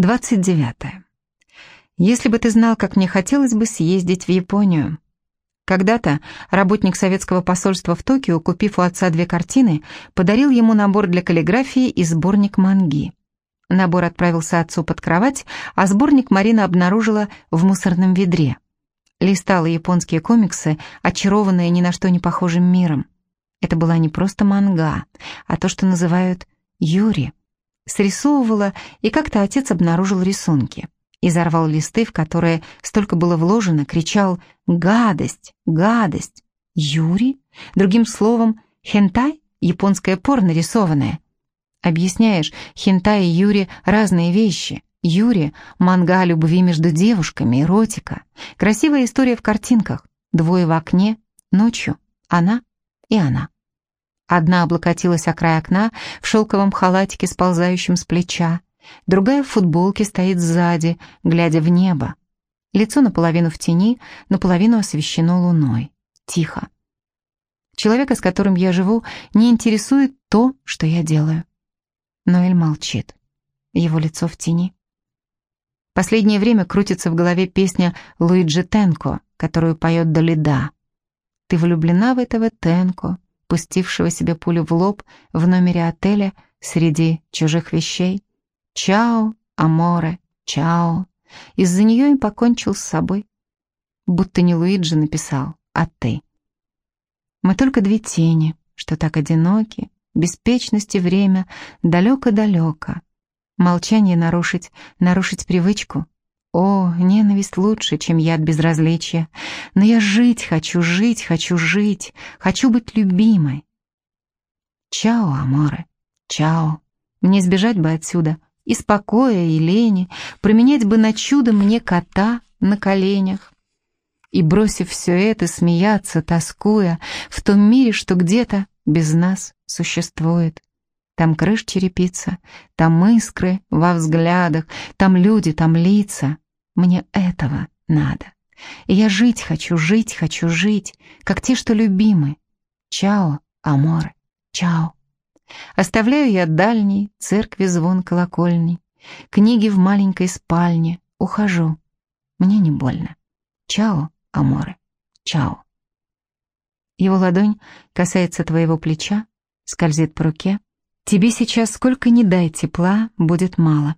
29. Если бы ты знал, как мне хотелось бы съездить в Японию. Когда-то работник советского посольства в Токио, купив у отца две картины, подарил ему набор для каллиграфии и сборник манги. Набор отправился отцу под кровать, а сборник Марина обнаружила в мусорном ведре. Листала японские комиксы, очарованные ни на что не похожим миром. Это была не просто манга, а то, что называют «юри» срисовывала, и как-то отец обнаружил рисунки. Изорвал листы, в которые столько было вложено, кричал «Гадость! Гадость!» «Юри?» Другим словом, «Хентай?» Японское порно рисованное. Объясняешь, хентай и юри — разные вещи. Юри — манга о любви между девушками, эротика. Красивая история в картинках. Двое в окне, ночью. Она и она. Одна облокотилась о край окна в шелковом халатике, сползающем с плеча. Другая в футболке стоит сзади, глядя в небо. Лицо наполовину в тени, наполовину освещено луной. Тихо. Человека, с которым я живу, не интересует то, что я делаю. Ноэль молчит. Его лицо в тени. Последнее время крутится в голове песня Луиджи Тенко, которую поет Долида. «Ты влюблена в этого Тенко», пустившего себе пулю в лоб в номере отеля среди чужих вещей. «Чао, аморе, чао». Из-за нее и покончил с собой. Будто не Луиджи написал, а ты. Мы только две тени, что так одиноки, беспечности время далеко-далеко. Молчание нарушить, нарушить привычку. О, ненависть лучше, чем яд безразличия. Но я жить хочу, жить хочу, жить. Хочу быть любимой. Чао, аморе, чао. Мне сбежать бы отсюда. И покоя, и лени. Променять бы на чудо мне кота на коленях. И, бросив все это, смеяться, тоскуя, в том мире, что где-то без нас существует. Там крыш черепица, там искры во взглядах, там люди, там лица. Мне этого надо. Я жить хочу, жить хочу, жить, как те, что любимы. Чао, аморе, чао. Оставляю я дальний, церкви звон колокольный, книги в маленькой спальне, ухожу. Мне не больно. Чао, аморе, чао. Его ладонь касается твоего плеча, скользит по руке, Тебе сейчас сколько ни дай тепла, будет мало.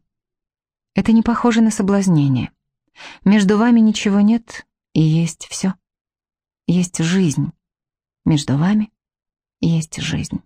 Это не похоже на соблазнение. Между вами ничего нет, и есть все. Есть жизнь. Между вами есть жизнь.